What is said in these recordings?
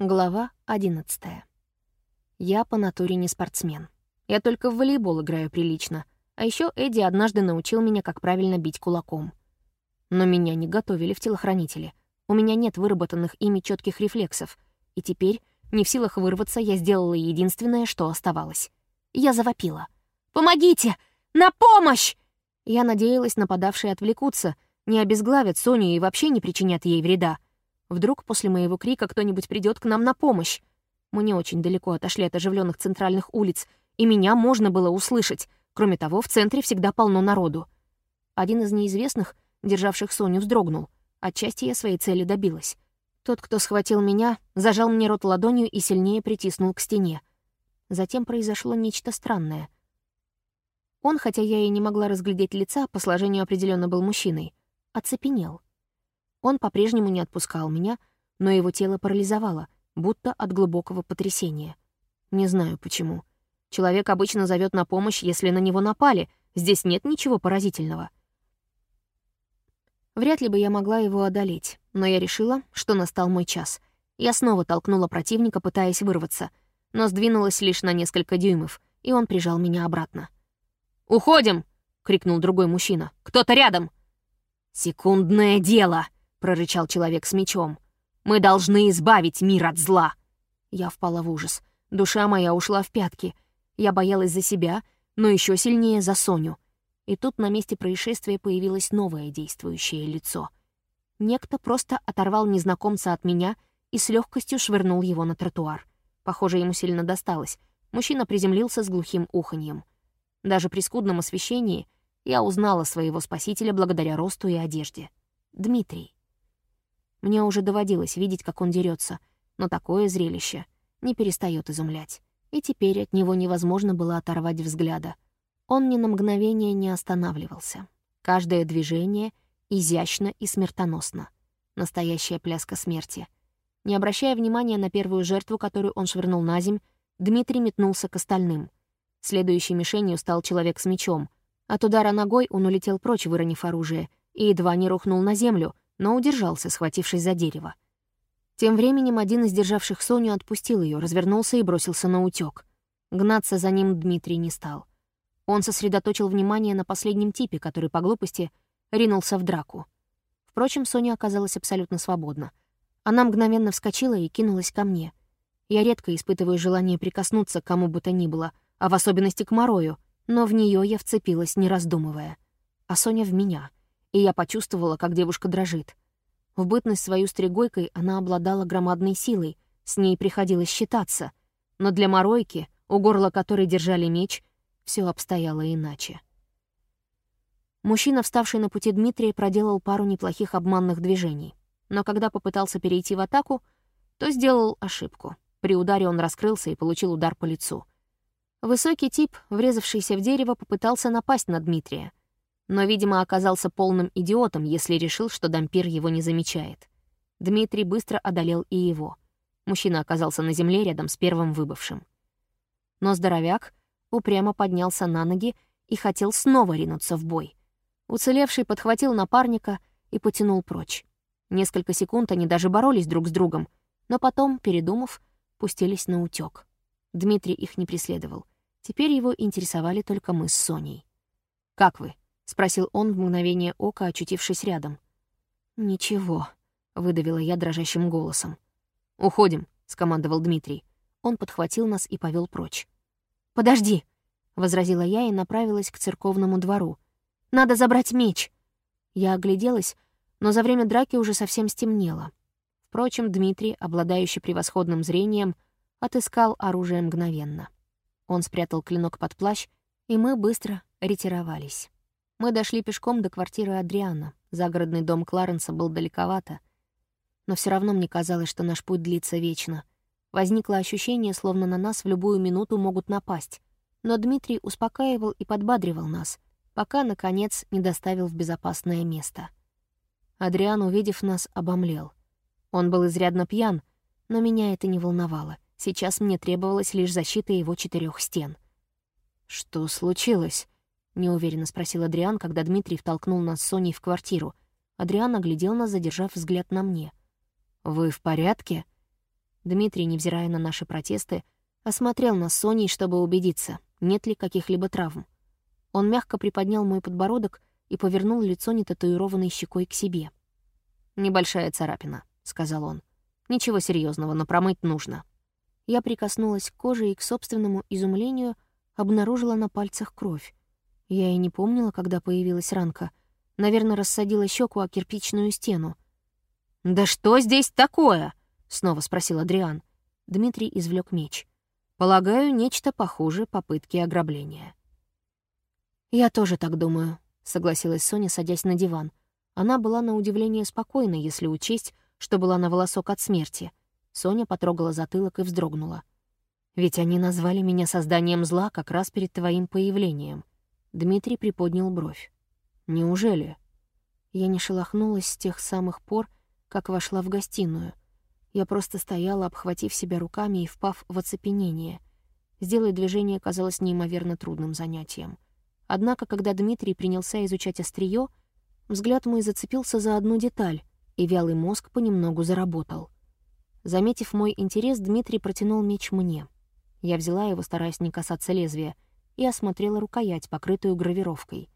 Глава 11. Я по натуре не спортсмен. Я только в волейбол играю прилично. А еще Эдди однажды научил меня, как правильно бить кулаком. Но меня не готовили в телохранители. У меня нет выработанных ими четких рефлексов. И теперь, не в силах вырваться, я сделала единственное, что оставалось. Я завопила. «Помогите! На помощь!» Я надеялась, нападавшие отвлекутся, не обезглавят Соню и вообще не причинят ей вреда. Вдруг после моего крика кто-нибудь придет к нам на помощь. Мы не очень далеко отошли от оживленных центральных улиц, и меня можно было услышать. Кроме того, в центре всегда полно народу. Один из неизвестных, державших Соню, вздрогнул. Отчасти я своей цели добилась. Тот, кто схватил меня, зажал мне рот ладонью и сильнее притиснул к стене. Затем произошло нечто странное. Он, хотя я и не могла разглядеть лица, по сложению определенно был мужчиной, оцепенел — он по-прежнему не отпускал меня, но его тело парализовало, будто от глубокого потрясения. Не знаю почему. Человек обычно зовет на помощь, если на него напали. Здесь нет ничего поразительного. Вряд ли бы я могла его одолеть, но я решила, что настал мой час. Я снова толкнула противника, пытаясь вырваться, но сдвинулась лишь на несколько дюймов, и он прижал меня обратно. «Уходим!» — крикнул другой мужчина. «Кто-то рядом!» «Секундное дело!» — прорычал человек с мечом. «Мы должны избавить мир от зла!» Я впала в ужас. Душа моя ушла в пятки. Я боялась за себя, но еще сильнее за Соню. И тут на месте происшествия появилось новое действующее лицо. Некто просто оторвал незнакомца от меня и с легкостью швырнул его на тротуар. Похоже, ему сильно досталось. Мужчина приземлился с глухим уханьем. Даже при скудном освещении я узнала своего спасителя благодаря росту и одежде. Дмитрий. Мне уже доводилось видеть, как он дерется, но такое зрелище не перестает изумлять. И теперь от него невозможно было оторвать взгляда. Он ни на мгновение не останавливался. Каждое движение изящно и смертоносно. Настоящая пляска смерти. Не обращая внимания на первую жертву, которую он швырнул на земь, Дмитрий метнулся к остальным. Следующей мишенью стал человек с мечом. От удара ногой он улетел прочь, выронив оружие, и едва не рухнул на землю, но удержался, схватившись за дерево. Тем временем один из державших Соню отпустил ее, развернулся и бросился на утёк. Гнаться за ним Дмитрий не стал. Он сосредоточил внимание на последнем типе, который по глупости ринулся в драку. Впрочем, Соня оказалась абсолютно свободна. Она мгновенно вскочила и кинулась ко мне. Я редко испытываю желание прикоснуться к кому бы то ни было, а в особенности к Морою, но в нее я вцепилась, не раздумывая. А Соня в меня — и я почувствовала, как девушка дрожит. В бытность свою стригойкой она обладала громадной силой, с ней приходилось считаться, но для Моройки, у горла которой держали меч, все обстояло иначе. Мужчина, вставший на пути Дмитрия, проделал пару неплохих обманных движений, но когда попытался перейти в атаку, то сделал ошибку. При ударе он раскрылся и получил удар по лицу. Высокий тип, врезавшийся в дерево, попытался напасть на Дмитрия, но, видимо, оказался полным идиотом, если решил, что дампир его не замечает. Дмитрий быстро одолел и его. Мужчина оказался на земле рядом с первым выбывшим. Но здоровяк упрямо поднялся на ноги и хотел снова ринуться в бой. Уцелевший подхватил напарника и потянул прочь. Несколько секунд они даже боролись друг с другом, но потом, передумав, пустились на утёк. Дмитрий их не преследовал. Теперь его интересовали только мы с Соней. «Как вы?» — спросил он в мгновение ока, очутившись рядом. «Ничего», — выдавила я дрожащим голосом. «Уходим», — скомандовал Дмитрий. Он подхватил нас и повел прочь. «Подожди», — возразила я и направилась к церковному двору. «Надо забрать меч». Я огляделась, но за время драки уже совсем стемнело. Впрочем, Дмитрий, обладающий превосходным зрением, отыскал оружие мгновенно. Он спрятал клинок под плащ, и мы быстро ретировались. Мы дошли пешком до квартиры Адриана. Загородный дом Кларенса был далековато. Но все равно мне казалось, что наш путь длится вечно. Возникло ощущение, словно на нас в любую минуту могут напасть. Но Дмитрий успокаивал и подбадривал нас, пока, наконец, не доставил в безопасное место. Адриан, увидев нас, обомлел. Он был изрядно пьян, но меня это не волновало. Сейчас мне требовалась лишь защита его четырех стен. «Что случилось?» Неуверенно спросил Адриан, когда Дмитрий втолкнул нас с Соней в квартиру. Адриан оглядел нас, задержав взгляд на мне. «Вы в порядке?» Дмитрий, невзирая на наши протесты, осмотрел нас с Соней, чтобы убедиться, нет ли каких-либо травм. Он мягко приподнял мой подбородок и повернул лицо нетатуированной щекой к себе. «Небольшая царапина», — сказал он. «Ничего серьезного, но промыть нужно». Я прикоснулась к коже и, к собственному изумлению, обнаружила на пальцах кровь. Я и не помнила, когда появилась ранка. Наверное, рассадила щеку о кирпичную стену. «Да что здесь такое?» — снова спросил Адриан. Дмитрий извлек меч. «Полагаю, нечто похуже попытки ограбления». «Я тоже так думаю», — согласилась Соня, садясь на диван. Она была на удивление спокойна, если учесть, что была на волосок от смерти. Соня потрогала затылок и вздрогнула. «Ведь они назвали меня созданием зла как раз перед твоим появлением». Дмитрий приподнял бровь. «Неужели?» Я не шелохнулась с тех самых пор, как вошла в гостиную. Я просто стояла, обхватив себя руками и впав в оцепенение. Сделать движение казалось неимоверно трудным занятием. Однако, когда Дмитрий принялся изучать острие, взгляд мой зацепился за одну деталь, и вялый мозг понемногу заработал. Заметив мой интерес, Дмитрий протянул меч мне. Я взяла его, стараясь не касаться лезвия, и осмотрела рукоять, покрытую гравировкой.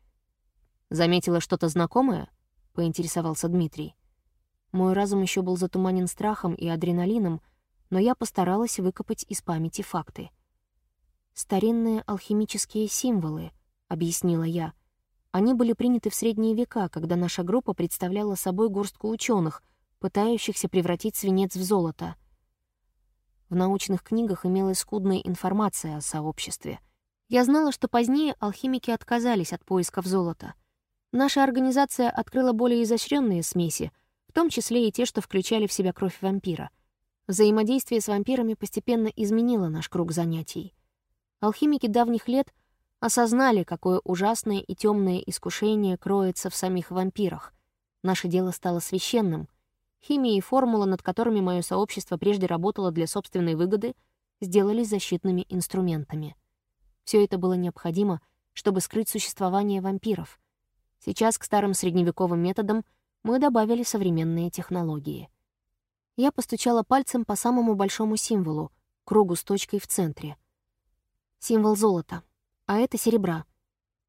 «Заметила что-то знакомое?» — поинтересовался Дмитрий. Мой разум еще был затуманен страхом и адреналином, но я постаралась выкопать из памяти факты. «Старинные алхимические символы», — объяснила я. Они были приняты в средние века, когда наша группа представляла собой горстку ученых, пытающихся превратить свинец в золото. В научных книгах имелась скудная информация о сообществе. Я знала, что позднее алхимики отказались от поисков золота. Наша организация открыла более изощренные смеси — в том числе и те, что включали в себя кровь вампира. Взаимодействие с вампирами постепенно изменило наш круг занятий. Алхимики давних лет осознали, какое ужасное и темное искушение кроется в самих вампирах. Наше дело стало священным. Химия и формула, над которыми мое сообщество прежде работало для собственной выгоды, сделались защитными инструментами. Все это было необходимо, чтобы скрыть существование вампиров. Сейчас к старым средневековым методам — мы добавили современные технологии. Я постучала пальцем по самому большому символу, кругу с точкой в центре. Символ золота, а это серебра.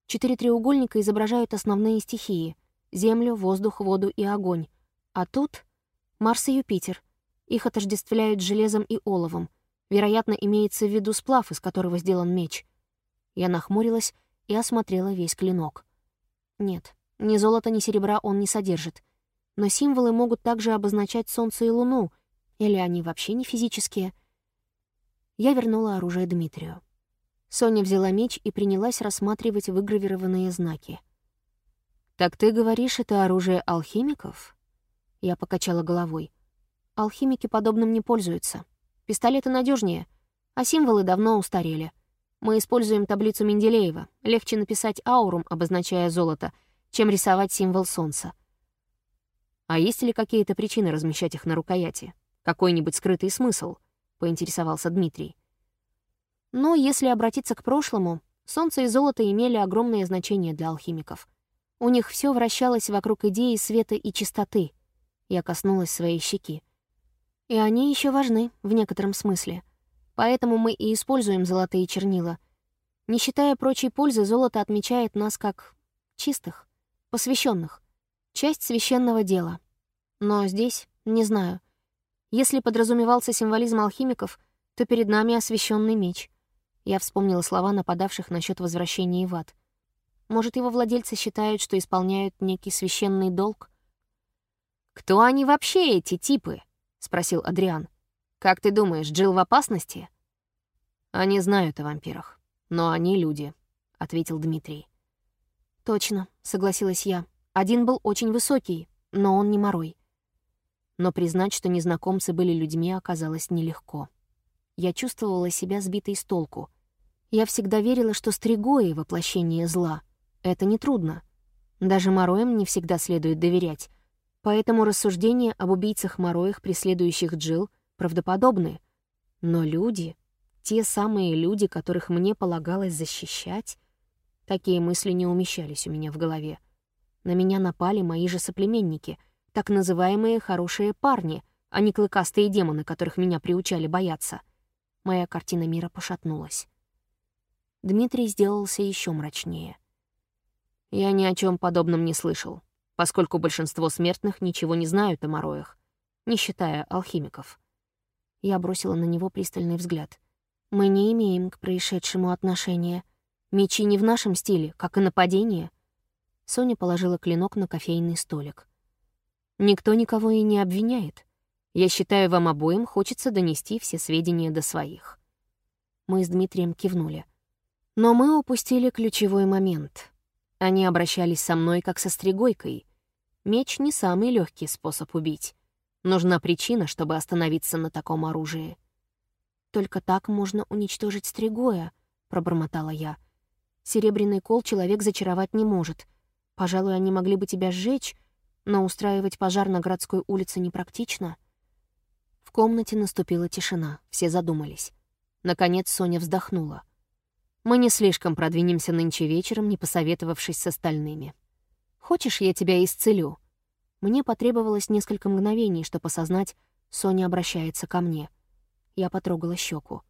Четыре треугольника изображают основные стихии — землю, воздух, воду и огонь. А тут — Марс и Юпитер. Их отождествляют с железом и оловом. Вероятно, имеется в виду сплав, из которого сделан меч. Я нахмурилась и осмотрела весь клинок. Нет, ни золота, ни серебра он не содержит. Но символы могут также обозначать Солнце и Луну, или они вообще не физические. Я вернула оружие Дмитрию. Соня взяла меч и принялась рассматривать выгравированные знаки. «Так ты говоришь, это оружие алхимиков?» Я покачала головой. «Алхимики подобным не пользуются. Пистолеты надежнее, а символы давно устарели. Мы используем таблицу Менделеева. Легче написать аурум, обозначая золото — чем рисовать символ солнца. А есть ли какие-то причины размещать их на рукояти? Какой-нибудь скрытый смысл? Поинтересовался Дмитрий. Но если обратиться к прошлому, солнце и золото имели огромное значение для алхимиков. У них все вращалось вокруг идеи света и чистоты. Я коснулась своей щеки. И они еще важны в некотором смысле. Поэтому мы и используем золотые чернила. Не считая прочей пользы, золото отмечает нас как чистых посвященных, часть священного дела. Но здесь, не знаю, если подразумевался символизм алхимиков, то перед нами освященный меч. Я вспомнила слова нападавших насчет возвращения в ад. Может, его владельцы считают, что исполняют некий священный долг? «Кто они вообще, эти типы?» — спросил Адриан. «Как ты думаешь, Джилл в опасности?» «Они знают о вампирах, но они люди», — ответил Дмитрий. «Точно», — согласилась я. Один был очень высокий, но он не морой. Но признать, что незнакомцы были людьми, оказалось нелегко. Я чувствовала себя сбитой с толку. Я всегда верила, что стригои — воплощение зла. Это нетрудно. Даже мороям не всегда следует доверять. Поэтому рассуждения об убийцах-мороях, преследующих Джил, правдоподобны. Но люди, те самые люди, которых мне полагалось защищать, Такие мысли не умещались у меня в голове. На меня напали мои же соплеменники, так называемые «хорошие парни», а не клыкастые демоны, которых меня приучали бояться. Моя картина мира пошатнулась. Дмитрий сделался еще мрачнее. Я ни о чем подобном не слышал, поскольку большинство смертных ничего не знают о мороях, не считая алхимиков. Я бросила на него пристальный взгляд. Мы не имеем к происшедшему отношения. Мечи не в нашем стиле, как и нападение. Соня положила клинок на кофейный столик. Никто никого и не обвиняет. Я считаю, вам обоим хочется донести все сведения до своих. Мы с Дмитрием кивнули. Но мы упустили ключевой момент. Они обращались со мной как со стригойкой. Меч — не самый легкий способ убить. Нужна причина, чтобы остановиться на таком оружии. «Только так можно уничтожить стригоя», — пробормотала я. «Серебряный кол человек зачаровать не может. Пожалуй, они могли бы тебя сжечь, но устраивать пожар на городской улице непрактично». В комнате наступила тишина, все задумались. Наконец Соня вздохнула. «Мы не слишком продвинемся нынче вечером, не посоветовавшись с остальными. Хочешь, я тебя исцелю?» Мне потребовалось несколько мгновений, чтобы осознать, Соня обращается ко мне. Я потрогала щеку.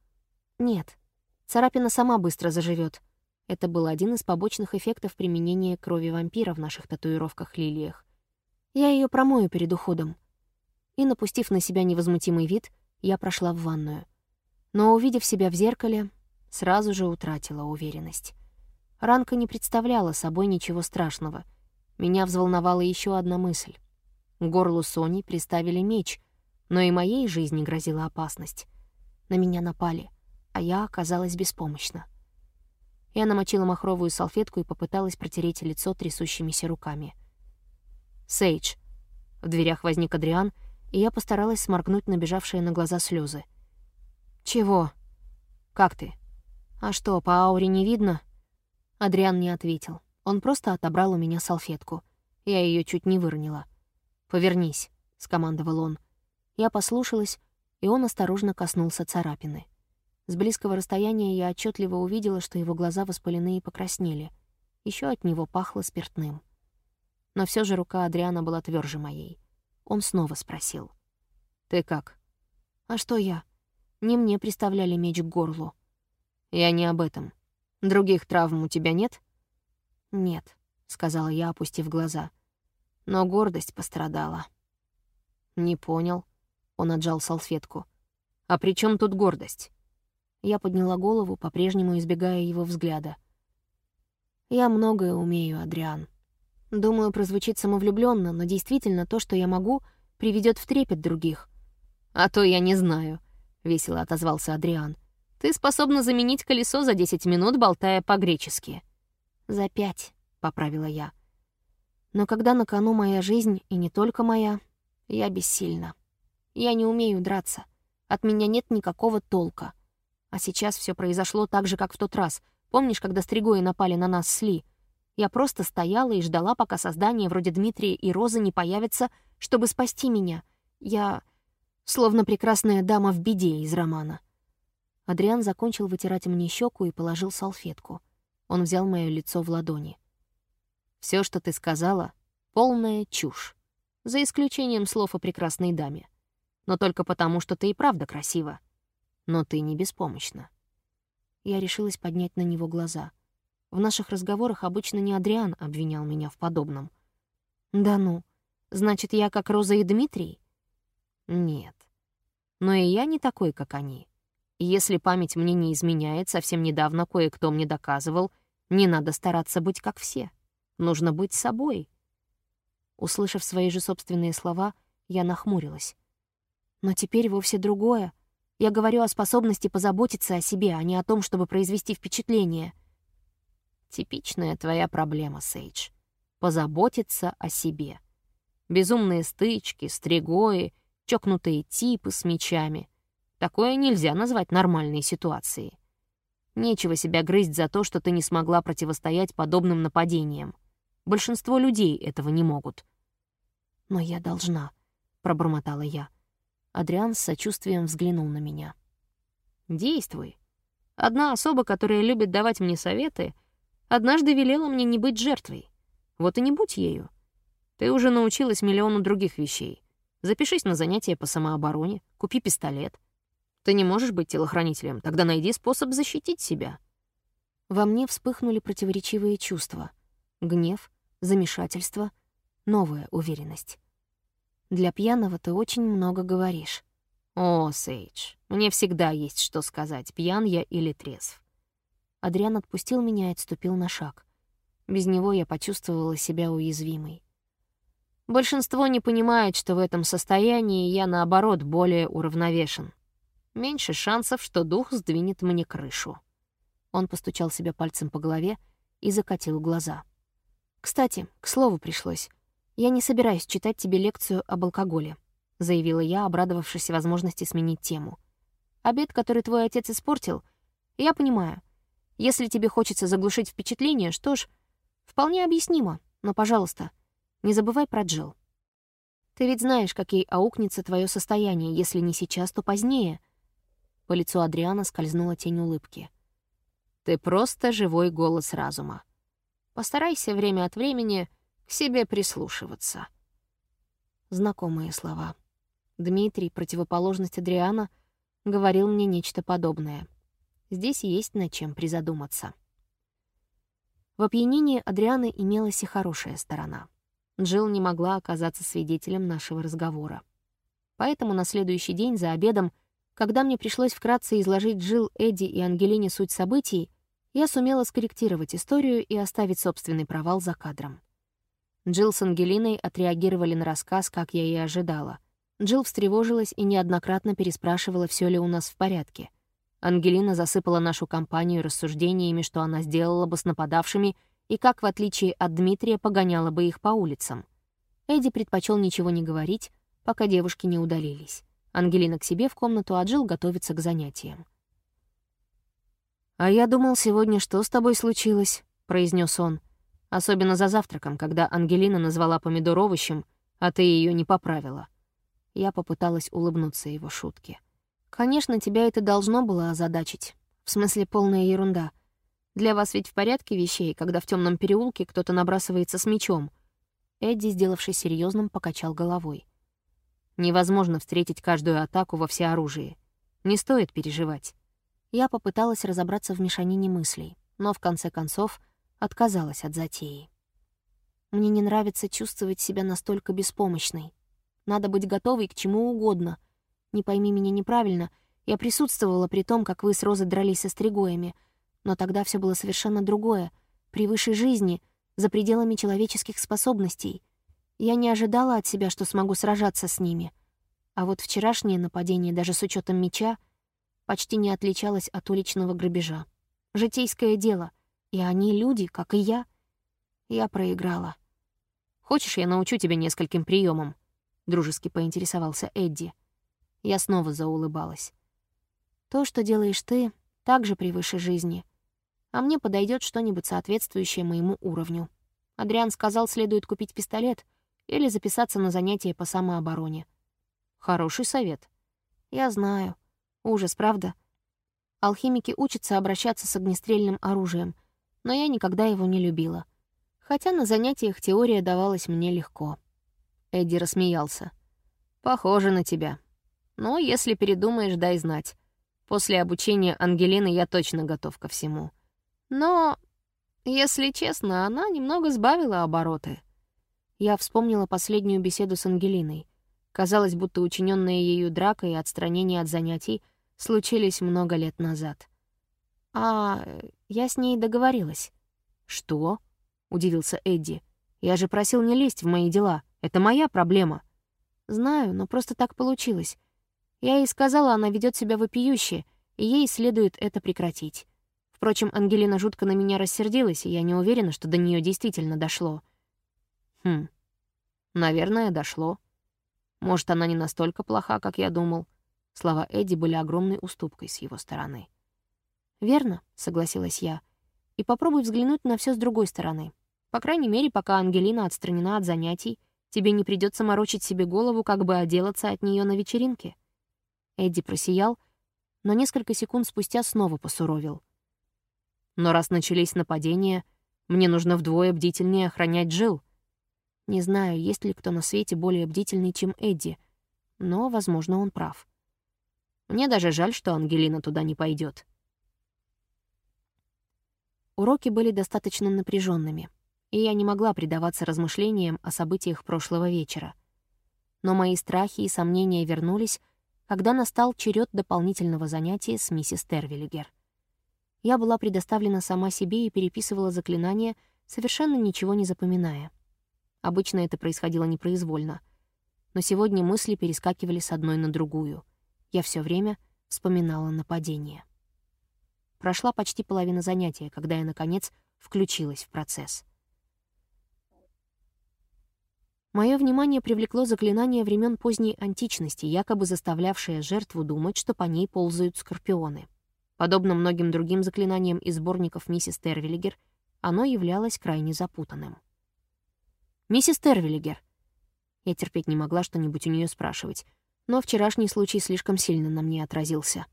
«Нет, царапина сама быстро заживет. Это был один из побочных эффектов применения крови вампира в наших татуировках-лилиях. Я ее промою перед уходом и, напустив на себя невозмутимый вид, я прошла в ванную. Но, увидев себя в зеркале, сразу же утратила уверенность. Ранка не представляла собой ничего страшного. Меня взволновала еще одна мысль. Горлу Сони приставили меч, но и моей жизни грозила опасность. На меня напали, а я оказалась беспомощна. Я намочила махровую салфетку и попыталась протереть лицо трясущимися руками. «Сейдж». В дверях возник Адриан и я постаралась сморгнуть набежавшие на глаза слезы. «Чего? Как ты? А что, по ауре не видно?» Адриан не ответил. Он просто отобрал у меня салфетку. Я ее чуть не выронила. «Повернись», — скомандовал он. Я послушалась, и он осторожно коснулся царапины. С близкого расстояния я отчетливо увидела, что его глаза воспалены и покраснели. Еще от него пахло спиртным. Но все же рука Адриана была тверже моей. Он снова спросил. «Ты как?» «А что я? Не мне приставляли меч к горлу». «Я не об этом. Других травм у тебя нет?» «Нет», — сказала я, опустив глаза. «Но гордость пострадала». «Не понял». Он отжал салфетку. «А при чем тут гордость?» Я подняла голову, по-прежнему избегая его взгляда. «Я многое умею, Адриан. Думаю, прозвучит самовлюбленно, но действительно то, что я могу, приведет в трепет других. «А то я не знаю», — весело отозвался Адриан. «Ты способна заменить колесо за 10 минут, болтая по-гречески». «За пять», — поправила я. «Но когда на кону моя жизнь, и не только моя, я бессильна. Я не умею драться. От меня нет никакого толка. А сейчас все произошло так же, как в тот раз. Помнишь, когда стригои напали на нас с Ли?» Я просто стояла и ждала, пока создание вроде Дмитрия и Розы не появится, чтобы спасти меня. Я... словно прекрасная дама в беде из романа. Адриан закончил вытирать мне щеку и положил салфетку. Он взял мое лицо в ладони. Все, что ты сказала, — полная чушь. За исключением слов о прекрасной даме. Но только потому, что ты и правда красива. Но ты не беспомощна. Я решилась поднять на него глаза — в наших разговорах обычно не Адриан обвинял меня в подобном. «Да ну, значит, я как Роза и Дмитрий?» «Нет. Но и я не такой, как они. если память мне не изменяет, совсем недавно кое-кто мне доказывал, не надо стараться быть как все. Нужно быть собой». Услышав свои же собственные слова, я нахмурилась. «Но теперь вовсе другое. Я говорю о способности позаботиться о себе, а не о том, чтобы произвести впечатление». Типичная твоя проблема, Сейдж. Позаботиться о себе. Безумные стычки, стригои, чокнутые типы с мечами. Такое нельзя назвать нормальной ситуацией. Нечего себя грызть за то, что ты не смогла противостоять подобным нападениям. Большинство людей этого не могут. «Но я должна», — пробормотала я. Адриан с сочувствием взглянул на меня. «Действуй. Одна особа, которая любит давать мне советы, Однажды велела мне не быть жертвой. Вот и не будь ею. Ты уже научилась миллиону других вещей. Запишись на занятия по самообороне, купи пистолет. Ты не можешь быть телохранителем, тогда найди способ защитить себя. Во мне вспыхнули противоречивые чувства. Гнев, замешательство, новая уверенность. Для пьяного ты очень много говоришь. О, Сейдж, мне всегда есть что сказать, пьян я или трезв. Адриан отпустил меня и отступил на шаг. Без него я почувствовала себя уязвимой. Большинство не понимает, что в этом состоянии я, наоборот, более уравновешен. Меньше шансов, что дух сдвинет мне крышу. Он постучал себя пальцем по голове и закатил глаза. «Кстати, к слову пришлось. Я не собираюсь читать тебе лекцию об алкоголе», — заявила я, обрадовавшись возможности сменить тему. «Обед, который твой отец испортил, я понимаю — если тебе хочется заглушить впечатление, что ж, вполне объяснимо, но, пожалуйста, не забывай про Джилл. Ты ведь знаешь, как ей аукнется твое состояние, если не сейчас, то позднее. По лицу Адриана скользнула тень улыбки. Ты просто живой голос разума. Постарайся время от времени к себе прислушиваться. Знакомые слова. Дмитрий, противоположность Адриана, говорил мне нечто подобное. Здесь есть над чем призадуматься. В опьянении Адрианы имелась и хорошая сторона. Джилл не могла оказаться свидетелем нашего разговора. Поэтому на следующий день за обедом, когда мне пришлось вкратце изложить Джилл, Эдди и Ангелине суть событий, я сумела скорректировать историю и оставить собственный провал за кадром. Джилл с Ангелиной отреагировали на рассказ, как я и ожидала. Джилл встревожилась и неоднократно переспрашивала, все ли у нас в порядке — Ангелина засыпала нашу компанию рассуждениями, что она сделала бы с нападавшими и как, в отличие от Дмитрия, погоняла бы их по улицам. Эдди предпочел ничего не говорить, пока девушки не удалились. Ангелина к себе в комнату, а Джилл готовится к занятиям. «А я думал сегодня, что с тобой случилось?» — произнес он. Особенно за завтраком, когда Ангелина назвала помидор овощем, а ты ее не поправила. Я попыталась улыбнуться его шутке. Конечно, тебя это должно было озадачить. В смысле, полная ерунда. Для вас ведь в порядке вещей, когда в темном переулке кто-то набрасывается с мечом. Эдди, сделавшись серьезным, покачал головой. Невозможно встретить каждую атаку во всеоружии. Не стоит переживать. Я попыталась разобраться в мешанине мыслей, но в конце концов отказалась от затеи. Мне не нравится чувствовать себя настолько беспомощной. Надо быть готовой к чему угодно — не пойми меня неправильно, я присутствовала при том, как вы с Розой дрались со стригоями, но тогда все было совершенно другое, превыше жизни, за пределами человеческих способностей. Я не ожидала от себя, что смогу сражаться с ними. А вот вчерашнее нападение, даже с учетом меча, почти не отличалось от уличного грабежа. Житейское дело, и они люди, как и я. Я проиграла. «Хочешь, я научу тебя нескольким приемам? дружески поинтересовался Эдди. Я снова заулыбалась. То, что делаешь ты, также превыше жизни. А мне подойдет что-нибудь соответствующее моему уровню. Адриан сказал, следует купить пистолет или записаться на занятия по самообороне. Хороший совет. Я знаю. Ужас, правда? Алхимики учатся обращаться с огнестрельным оружием, но я никогда его не любила. Хотя на занятиях теория давалась мне легко. Эдди рассмеялся. «Похоже на тебя. Но если передумаешь, дай знать. После обучения Ангелины я точно готов ко всему. Но, если честно, она немного сбавила обороты. Я вспомнила последнюю беседу с Ангелиной. Казалось, будто учиненные ею драка и отстранение от занятий случились много лет назад. А я с ней договорилась. «Что?» — удивился Эдди. «Я же просил не лезть в мои дела. Это моя проблема». «Знаю, но просто так получилось. Я ей сказала, она ведет себя вопиюще, и ей следует это прекратить. Впрочем, Ангелина жутко на меня рассердилась, и я не уверена, что до нее действительно дошло. Хм, наверное, дошло. Может, она не настолько плоха, как я думал. Слова Эдди были огромной уступкой с его стороны. «Верно», — согласилась я. «И попробуй взглянуть на все с другой стороны. По крайней мере, пока Ангелина отстранена от занятий, тебе не придется морочить себе голову, как бы отделаться от нее на вечеринке». Эдди просиял, но несколько секунд спустя снова посуровил. «Но раз начались нападения, мне нужно вдвое бдительнее охранять Джилл. Не знаю, есть ли кто на свете более бдительный, чем Эдди, но, возможно, он прав. Мне даже жаль, что Ангелина туда не пойдет. Уроки были достаточно напряженными, и я не могла предаваться размышлениям о событиях прошлого вечера. Но мои страхи и сомнения вернулись, когда настал черед дополнительного занятия с миссис Тервиллигер. Я была предоставлена сама себе и переписывала заклинания, совершенно ничего не запоминая. Обычно это происходило непроизвольно. Но сегодня мысли перескакивали с одной на другую. Я все время вспоминала нападение. Прошла почти половина занятия, когда я, наконец, включилась в процесс. Мое внимание привлекло заклинание времен поздней античности, якобы заставлявшее жертву думать, что по ней ползают скорпионы. Подобно многим другим заклинаниям из сборников миссис Тервиллигер, оно являлось крайне запутанным. «Миссис Тервиллигер!» Я терпеть не могла что-нибудь у нее спрашивать, но вчерашний случай слишком сильно на мне отразился.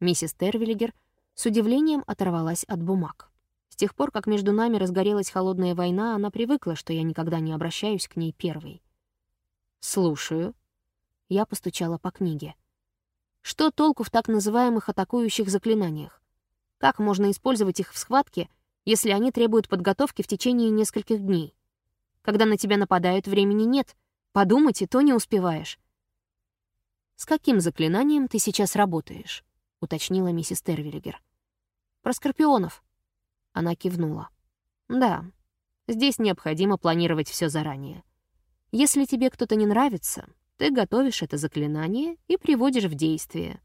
Миссис Тервиллигер с удивлением оторвалась от бумаг. С тех пор, как между нами разгорелась холодная война, она привыкла, что я никогда не обращаюсь к ней первой. «Слушаю». Я постучала по книге. «Что толку в так называемых атакующих заклинаниях? Как можно использовать их в схватке, если они требуют подготовки в течение нескольких дней?» Когда на тебя нападают, времени нет. Подумать и то не успеваешь. «С каким заклинанием ты сейчас работаешь?» — уточнила миссис Тервиллигер. «Про скорпионов». Она кивнула. «Да, здесь необходимо планировать все заранее. Если тебе кто-то не нравится, ты готовишь это заклинание и приводишь в действие.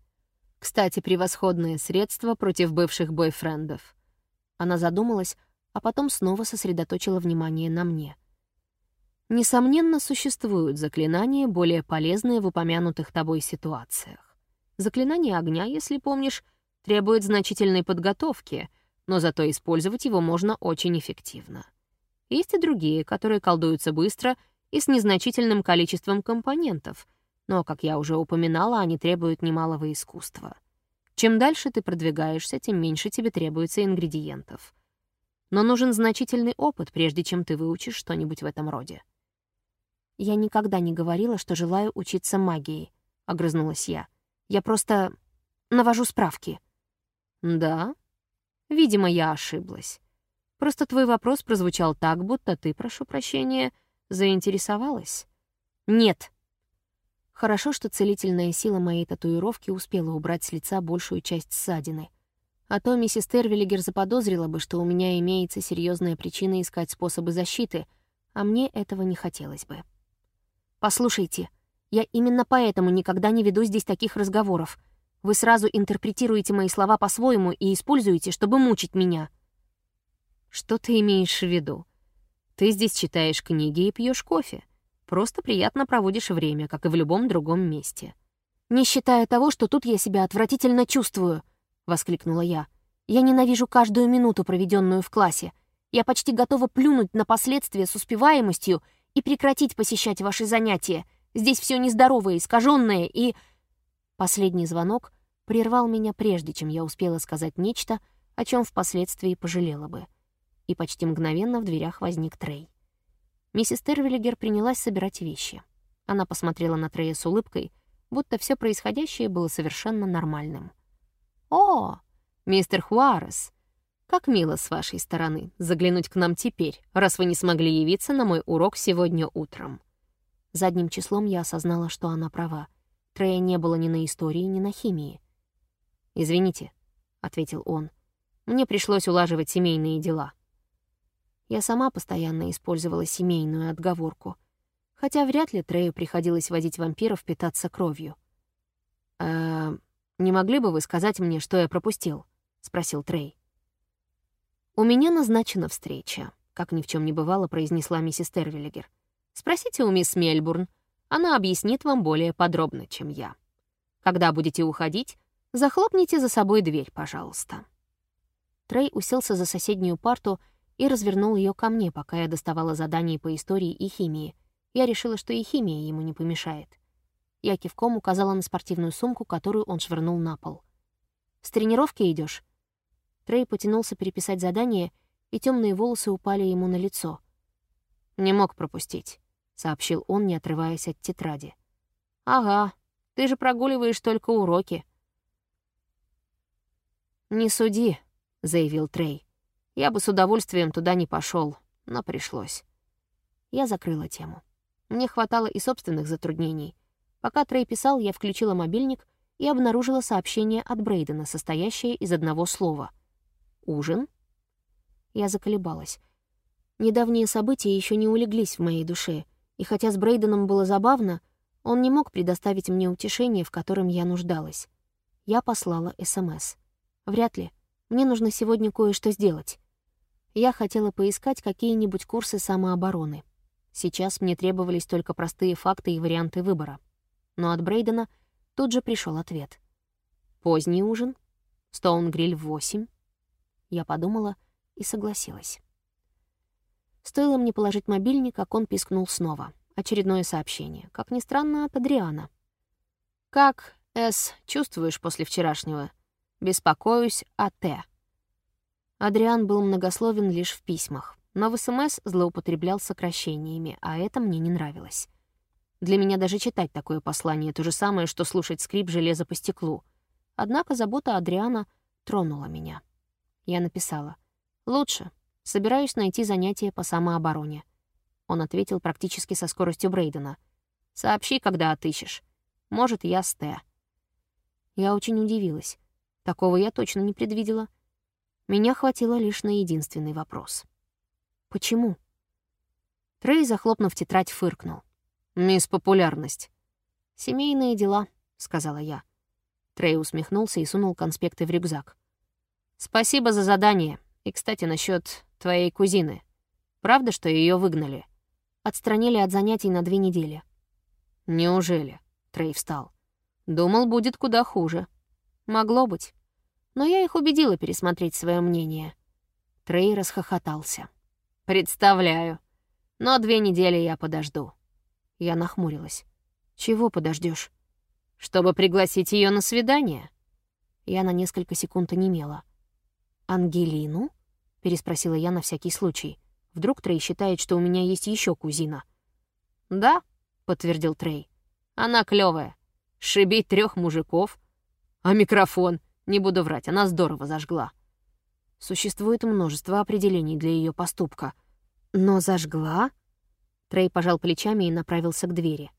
Кстати, превосходное средство против бывших бойфрендов». Она задумалась, а потом снова сосредоточила внимание на мне — Несомненно, существуют заклинания, более полезные в упомянутых тобой ситуациях. Заклинание огня, если помнишь, требует значительной подготовки, но зато использовать его можно очень эффективно. Есть и другие, которые колдуются быстро и с незначительным количеством компонентов, но, как я уже упоминала, они требуют немалого искусства. Чем дальше ты продвигаешься, тем меньше тебе требуется ингредиентов. Но нужен значительный опыт, прежде чем ты выучишь что-нибудь в этом роде. «Я никогда не говорила, что желаю учиться магии», — огрызнулась я. «Я просто навожу справки». «Да? Видимо, я ошиблась. Просто твой вопрос прозвучал так, будто ты, прошу прощения, заинтересовалась». «Нет». Хорошо, что целительная сила моей татуировки успела убрать с лица большую часть ссадины. А то миссис Тервиллигер заподозрила бы, что у меня имеется серьезная причина искать способы защиты, а мне этого не хотелось бы. «Послушайте, я именно поэтому никогда не веду здесь таких разговоров. Вы сразу интерпретируете мои слова по-своему и используете, чтобы мучить меня». «Что ты имеешь в виду? Ты здесь читаешь книги и пьешь кофе. Просто приятно проводишь время, как и в любом другом месте». «Не считая того, что тут я себя отвратительно чувствую», — воскликнула я. «Я ненавижу каждую минуту, проведенную в классе. Я почти готова плюнуть на последствия с успеваемостью и прекратить посещать ваши занятия. Здесь все нездоровое, искаженное и...» Последний звонок прервал меня прежде, чем я успела сказать нечто, о чем впоследствии пожалела бы. И почти мгновенно в дверях возник Трей. Миссис Тервиллигер принялась собирать вещи. Она посмотрела на Трея с улыбкой, будто все происходящее было совершенно нормальным. «О, мистер Хуарес, как мило с вашей стороны заглянуть к нам теперь, раз вы не смогли явиться на мой урок сегодня утром. Задним числом я осознала, что она права. Трея не было ни на истории, ни на химии. «Извините», — ответил он. «Мне пришлось улаживать семейные дела». Я сама постоянно использовала семейную отговорку, хотя вряд ли Трею приходилось водить вампиров питаться кровью. «Э, «Не могли бы вы сказать мне, что я пропустил?» — спросил Трей. «У меня назначена встреча», — как ни в чем не бывало, произнесла миссис Тервиллигер. «Спросите у мисс Мельбурн. Она объяснит вам более подробно, чем я. Когда будете уходить, захлопните за собой дверь, пожалуйста». Трей уселся за соседнюю парту и развернул ее ко мне, пока я доставала задание по истории и химии. Я решила, что и химия ему не помешает. Я кивком указала на спортивную сумку, которую он швырнул на пол. «С тренировки идешь? Трей потянулся переписать задание, и темные волосы упали ему на лицо. «Не мог пропустить», — сообщил он, не отрываясь от тетради. «Ага, Ты же прогуливаешь только уроки». «Не суди», — заявил Трей. «Я бы с удовольствием туда не пошел, но пришлось». Я закрыла тему. Мне хватало и собственных затруднений. Пока Трей писал, я включила мобильник и обнаружила сообщение от Брейдена, состоящее из одного слова. «Ужин?» Я заколебалась. Недавние события еще не улеглись в моей душе, и хотя с Брейденом было забавно, он не мог предоставить мне утешение, в котором я нуждалась. Я послала СМС. «Вряд ли. Мне нужно сегодня кое-что сделать». Я хотела поискать какие-нибудь курсы самообороны. Сейчас мне требовались только простые факты и варианты выбора. Но от Брейдена тут же пришел ответ. «Поздний ужин? Стоун-гриль в восемь?» Я подумала и согласилась. Стоило мне положить мобильник, как он пискнул снова. Очередное сообщение. Как ни странно, от Адриана. «Как, С, чувствуешь после вчерашнего? Беспокоюсь о Т». Адриан был многословен лишь в письмах, но в СМС злоупотреблял сокращениями, а это мне не нравилось. Для меня даже читать такое послание — то же самое, что слушать скрип железа по стеклу. Однако забота Адриана тронула меня. Я написала. «Лучше. Собираюсь найти занятие по самообороне». Он ответил практически со скоростью Брейдена. «Сообщи, когда отыщешь. Может, я с Т». Я очень удивилась. Такого я точно не предвидела. Меня хватило лишь на единственный вопрос. «Почему?» Трей, захлопнув тетрадь, фыркнул. «Мисс Популярность». «Семейные дела», — сказала я. Трей усмехнулся и сунул конспекты в рюкзак. «Спасибо за задание. И, кстати, насчет твоей кузины. Правда, что ее выгнали?» Отстранили от занятий на две недели. «Неужели?» — Трей встал. «Думал, будет куда хуже. Могло быть. Но я их убедила пересмотреть свое мнение». Трей расхохотался. «Представляю. Но две недели я подожду». Я нахмурилась. «Чего подождешь? «Чтобы пригласить ее на свидание?» Я на несколько секунд онемела. «Ангелину?» — переспросила я на всякий случай. Вдруг Трей считает, что у меня есть еще кузина. «Да», — подтвердил Трей. «Она клевая. Шибить трех мужиков. А микрофон? Не буду врать, она здорово зажгла». Существует множество определений для ее поступка. Но зажгла? Трей пожал плечами и направился к двери.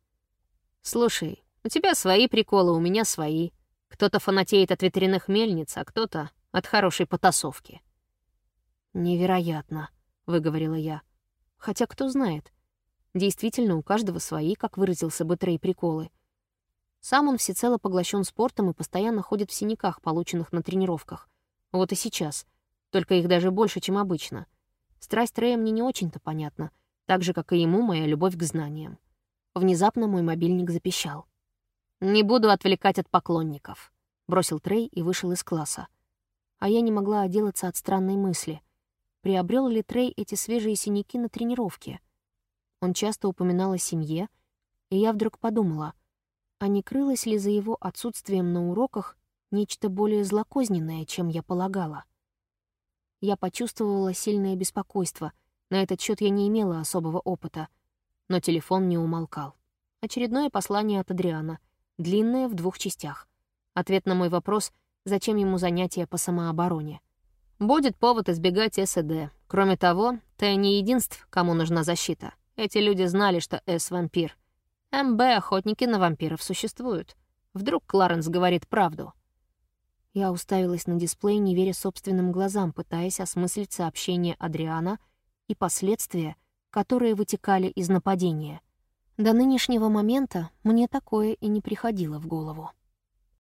«Слушай, у тебя свои приколы, у меня свои. Кто-то фанатеет от ветряных мельниц, а кто-то от хорошей потасовки. «Невероятно», — выговорила я. «Хотя кто знает. Действительно, у каждого свои, как выразился бы Трей, приколы. Сам он всецело поглощен спортом и постоянно ходит в синяках, полученных на тренировках. Вот и сейчас. Только их даже больше, чем обычно. Страсть Трея мне не очень-то понятна, так же, как и ему моя любовь к знаниям. Внезапно мой мобильник запищал. «Не буду отвлекать от поклонников», — бросил Трей и вышел из класса а я не могла отделаться от странной мысли. Приобрел ли Трей эти свежие синяки на тренировке? Он часто упоминал о семье, и я вдруг подумала, а не крылось ли за его отсутствием на уроках нечто более злокозненное, чем я полагала? Я почувствовала сильное беспокойство. На этот счет я не имела особого опыта. Но телефон не умолкал. Очередное послание от Адриана, длинное в двух частях. Ответ на мой вопрос — Зачем ему занятия по самообороне? Будет повод избегать СД. Кроме того, ты не единств, кому нужна защита. Эти люди знали, что С — вампир. МБ — охотники на вампиров существуют. Вдруг Кларенс говорит правду. Я уставилась на дисплей, не веря собственным глазам, пытаясь осмыслить сообщение Адриана и последствия, которые вытекали из нападения. До нынешнего момента мне такое и не приходило в голову.